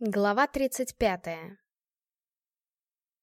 Глава 35.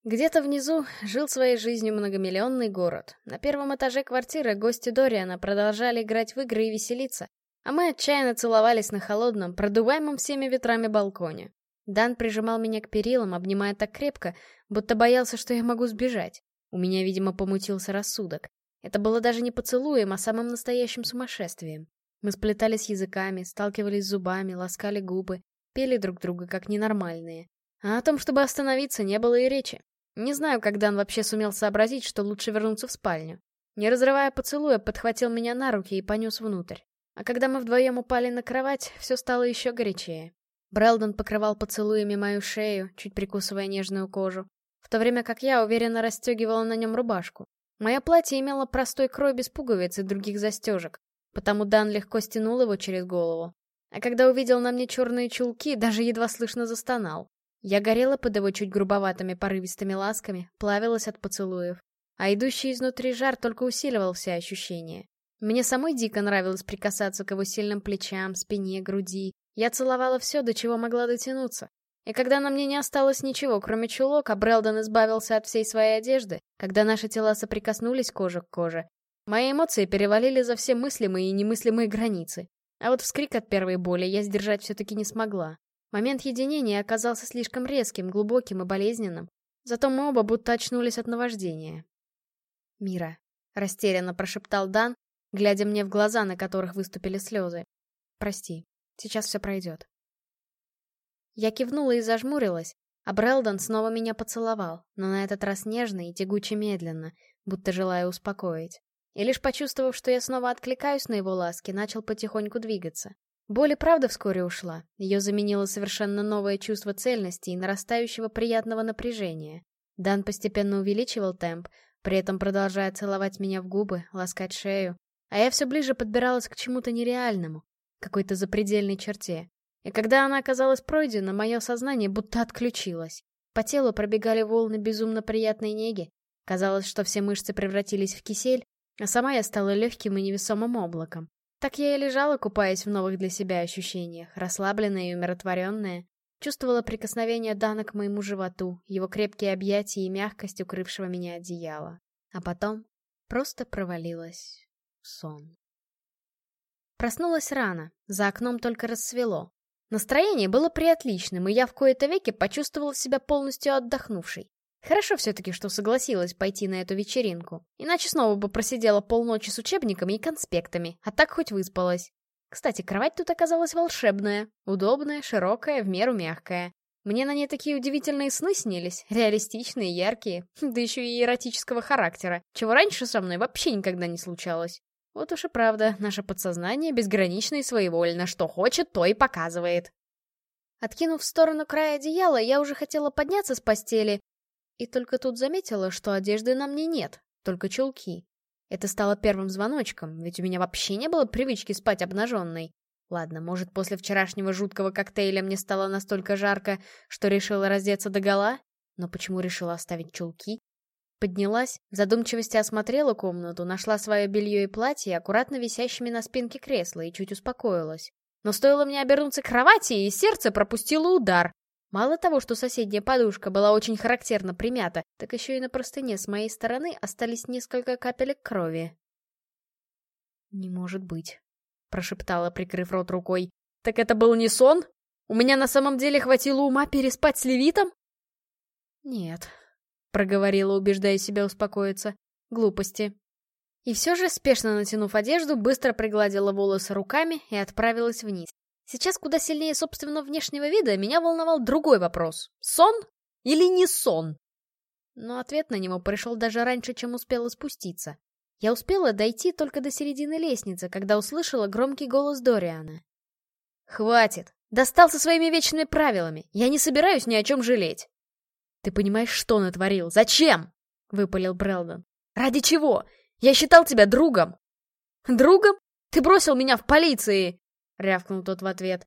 Где-то внизу жил своей жизнью многомиллионный город. На первом этаже квартиры гости Дориана продолжали играть в игры и веселиться, а мы отчаянно целовались на холодном, продуваемом всеми ветрами балконе. Дан прижимал меня к перилам, обнимая так крепко, будто боялся, что я могу сбежать. У меня, видимо, помутился рассудок. Это было даже не поцелуем, а самым настоящим сумасшествием. Мы сплетались языками, сталкивались зубами, ласкали губы, пели друг друга как ненормальные. А о том, чтобы остановиться, не было и речи. Не знаю, когда он вообще сумел сообразить, что лучше вернуться в спальню. Не разрывая поцелуя, подхватил меня на руки и понес внутрь. А когда мы вдвоем упали на кровать, все стало еще горячее. Брэлдон покрывал поцелуями мою шею, чуть прикусывая нежную кожу, в то время как я уверенно расстегивала на нем рубашку. Мое платье имело простой крой без пуговиц и других застежек, потому Дан легко стянул его через голову. А когда увидел на мне черные чулки, даже едва слышно застонал. Я горела под его чуть грубоватыми порывистыми ласками, плавилась от поцелуев. А идущий изнутри жар только усиливал все ощущения. Мне самой дико нравилось прикасаться к его сильным плечам, спине, груди. Я целовала все, до чего могла дотянуться. И когда на мне не осталось ничего, кроме чулок, а Брэлдон избавился от всей своей одежды, когда наши тела соприкоснулись кожа к коже, мои эмоции перевалили за все мыслимые и немыслимые границы. А вот вскрик от первой боли я сдержать все-таки не смогла. Момент единения оказался слишком резким, глубоким и болезненным. Зато мы оба будто очнулись от наваждения. «Мира», — растерянно прошептал Дан, глядя мне в глаза, на которых выступили слезы. «Прости, сейчас все пройдет». Я кивнула и зажмурилась, а Брэлдон снова меня поцеловал, но на этот раз нежно и тягуче медленно, будто желая успокоить. И лишь почувствовав, что я снова откликаюсь на его ласки, начал потихоньку двигаться. Боль и правда вскоре ушла. Ее заменило совершенно новое чувство цельности и нарастающего приятного напряжения. Дан постепенно увеличивал темп, при этом продолжая целовать меня в губы, ласкать шею. А я все ближе подбиралась к чему-то нереальному, какой-то запредельной черте. И когда она оказалась пройдена, мое сознание будто отключилось. По телу пробегали волны безумно приятной неги. Казалось, что все мышцы превратились в кисель, а сама я стала легким и невесомым облаком. Так я и лежала, купаясь в новых для себя ощущениях, расслабленная и умиротворенная. Чувствовала прикосновение Дана к моему животу, его крепкие объятия и мягкость укрывшего меня одеяла. А потом просто провалилась в сон. Проснулась рано, за окном только рассвело. Настроение было приотличным, и я в кои-то веки почувствовала себя полностью отдохнувшей. Хорошо все-таки, что согласилась пойти на эту вечеринку. Иначе снова бы просидела полночи с учебниками и конспектами, а так хоть выспалась. Кстати, кровать тут оказалась волшебная. Удобная, широкая, в меру мягкая. Мне на ней такие удивительные сны снились, реалистичные, яркие, да еще и эротического характера, чего раньше со мной вообще никогда не случалось. Вот уж и правда, наше подсознание безгранично и своевольно, что хочет, то и показывает. Откинув в сторону края одеяла, я уже хотела подняться с постели, и только тут заметила, что одежды на мне нет, только чулки. Это стало первым звоночком, ведь у меня вообще не было привычки спать обнаженной. Ладно, может, после вчерашнего жуткого коктейля мне стало настолько жарко, что решила раздеться догола? Но почему решила оставить чулки? Поднялась, в задумчивости осмотрела комнату, нашла свое белье и платье, аккуратно висящими на спинке кресла, и чуть успокоилась. Но стоило мне обернуться к кровати, и сердце пропустило удар. Мало того, что соседняя подушка была очень характерно примята, так еще и на простыне с моей стороны остались несколько капелек крови. «Не может быть», — прошептала, прикрыв рот рукой. «Так это был не сон? У меня на самом деле хватило ума переспать с Левитом?» «Нет», — проговорила, убеждая себя успокоиться. «Глупости». И все же, спешно натянув одежду, быстро пригладила волосы руками и отправилась вниз. Сейчас куда сильнее собственного внешнего вида меня волновал другой вопрос. Сон или не сон? Но ответ на него пришел даже раньше, чем успела спуститься. Я успела дойти только до середины лестницы, когда услышала громкий голос Дориана. «Хватит! Достал со своими вечными правилами! Я не собираюсь ни о чем жалеть!» «Ты понимаешь, что натворил? Зачем?» — выпалил Брэлдон. «Ради чего? Я считал тебя другом!» «Другом? Ты бросил меня в полиции!» Рявкнул тот в ответ.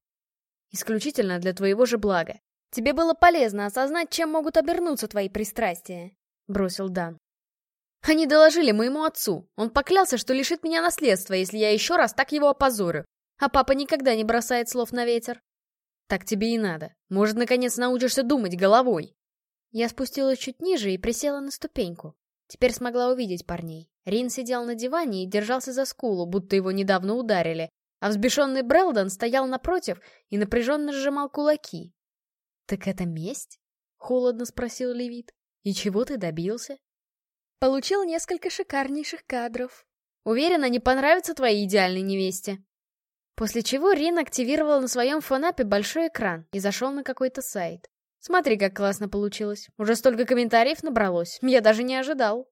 «Исключительно для твоего же блага. Тебе было полезно осознать, чем могут обернуться твои пристрастия», — бросил Дан. «Они доложили моему отцу. Он поклялся, что лишит меня наследства, если я еще раз так его опозорю. А папа никогда не бросает слов на ветер». Так тебе и надо. Может, наконец научишься думать головой. Я спустилась чуть ниже и присела на ступеньку. Теперь смогла увидеть парней. Рин сидел на диване и держался за скулу, будто его недавно ударили, а взбешенный Брелдон стоял напротив и напряженно сжимал кулаки. «Так это месть?» — холодно спросил Левит. «И чего ты добился?» «Получил несколько шикарнейших кадров. Уверена, не понравится твоей идеальной невесте». После чего Рин активировал на своем фонапе большой экран и зашел на какой-то сайт. Смотри, как классно получилось. Уже столько комментариев набралось. Я даже не ожидал.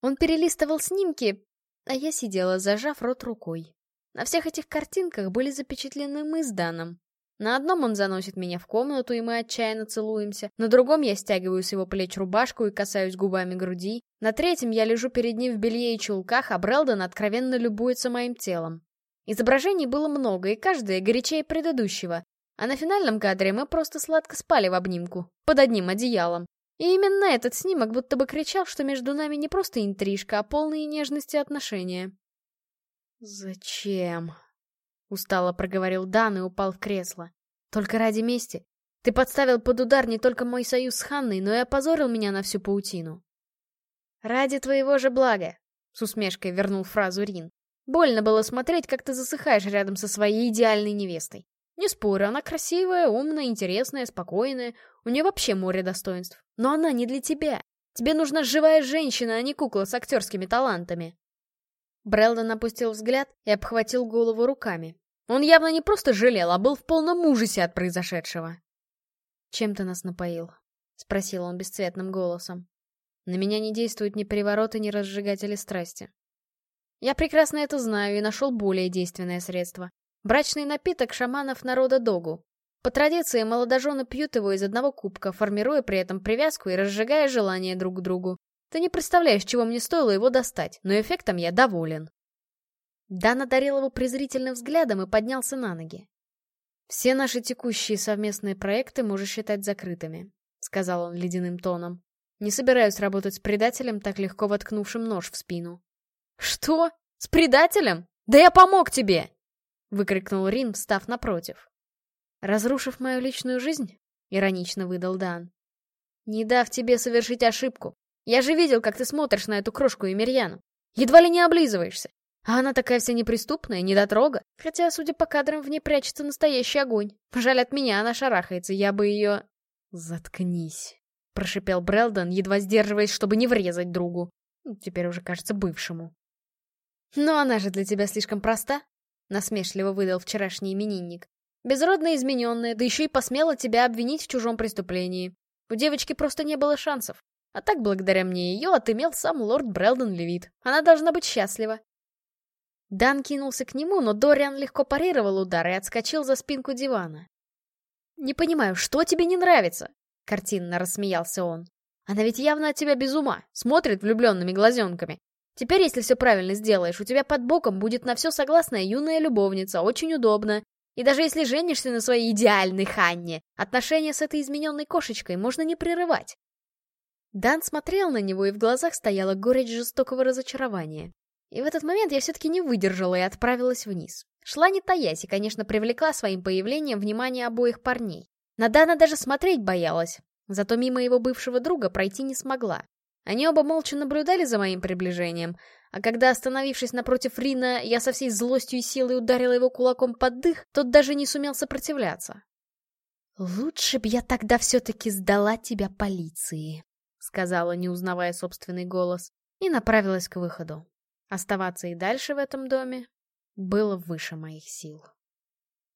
Он перелистывал снимки, а я сидела, зажав рот рукой. На всех этих картинках были запечатлены мы с Даном. На одном он заносит меня в комнату, и мы отчаянно целуемся. На другом я стягиваю с его плеч рубашку и касаюсь губами груди. На третьем я лежу перед ним в белье и чулках, а Брэлдон откровенно любуется моим телом. Изображений было много, и каждое горячее предыдущего. А на финальном кадре мы просто сладко спали в обнимку, под одним одеялом. И именно этот снимок будто бы кричал, что между нами не просто интрижка, а полные нежности отношения. «Зачем?» — устало проговорил Дан и упал в кресло. «Только ради мести. Ты подставил под удар не только мой союз с Ханной, но и опозорил меня на всю паутину». «Ради твоего же блага», — с усмешкой вернул фразу Рин. «Больно было смотреть, как ты засыхаешь рядом со своей идеальной невестой. Не спорю, она красивая, умная, интересная, спокойная. У нее вообще море достоинств. Но она не для тебя. Тебе нужна живая женщина, а не кукла с актерскими талантами. Брэлдон опустил взгляд и обхватил голову руками. Он явно не просто жалел, а был в полном ужасе от произошедшего. «Чем ты нас напоил?» — спросил он бесцветным голосом. «На меня не действуют ни привороты, ни разжигатели страсти. Я прекрасно это знаю и нашел более действенное средство. Брачный напиток шаманов народа Догу. По традиции молодожены пьют его из одного кубка, формируя при этом привязку и разжигая желание друг к другу. Ты не представляешь, чего мне стоило его достать, но эффектом я доволен. Дан одарил его презрительным взглядом и поднялся на ноги. «Все наши текущие совместные проекты можешь считать закрытыми», — сказал он ледяным тоном. «Не собираюсь работать с предателем, так легко воткнувшим нож в спину». «Что? С предателем? Да я помог тебе!» выкрикнул Рин, встав напротив. «Разрушив мою личную жизнь?» — иронично выдал Дан. «Не дав тебе совершить ошибку. Я же видел, как ты смотришь на эту крошку и. Едва ли не облизываешься. А она такая вся неприступная, недотрога. Хотя, судя по кадрам, в ней прячется настоящий огонь. Жаль, от меня она шарахается, я бы ее... «Заткнись», — прошипел Брелдон, едва сдерживаясь, чтобы не врезать другу. Теперь уже, кажется, бывшему. «Но она же для тебя слишком проста», насмешливо выдал вчерашний именинник. Безродно измененная, да еще и посмела тебя обвинить в чужом преступлении. У девочки просто не было шансов. А так, благодаря мне ее, отымел сам лорд Брэлдон Левит. Она должна быть счастлива. Дан кинулся к нему, но Дориан легко парировал удар и отскочил за спинку дивана. «Не понимаю, что тебе не нравится?» — картинно рассмеялся он. «Она ведь явно от тебя без ума, смотрит влюбленными глазенками. Теперь, если все правильно сделаешь, у тебя под боком будет на все согласная юная любовница, очень удобно. И даже если женишься на своей идеальной Ханне, отношения с этой измененной кошечкой можно не прерывать. Дан смотрел на него, и в глазах стояла горечь жестокого разочарования. И в этот момент я все-таки не выдержала и отправилась вниз. Шла не таясь и, конечно, привлекла своим появлением внимание обоих парней. На Дана даже смотреть боялась, зато мимо его бывшего друга пройти не смогла. Они оба молча наблюдали за моим приближением, а когда, остановившись напротив Рина, я со всей злостью и силой ударила его кулаком под дых, тот даже не сумел сопротивляться. «Лучше б я тогда все-таки сдала тебя полиции», — сказала, не узнавая собственный голос, и направилась к выходу. Оставаться и дальше в этом доме было выше моих сил.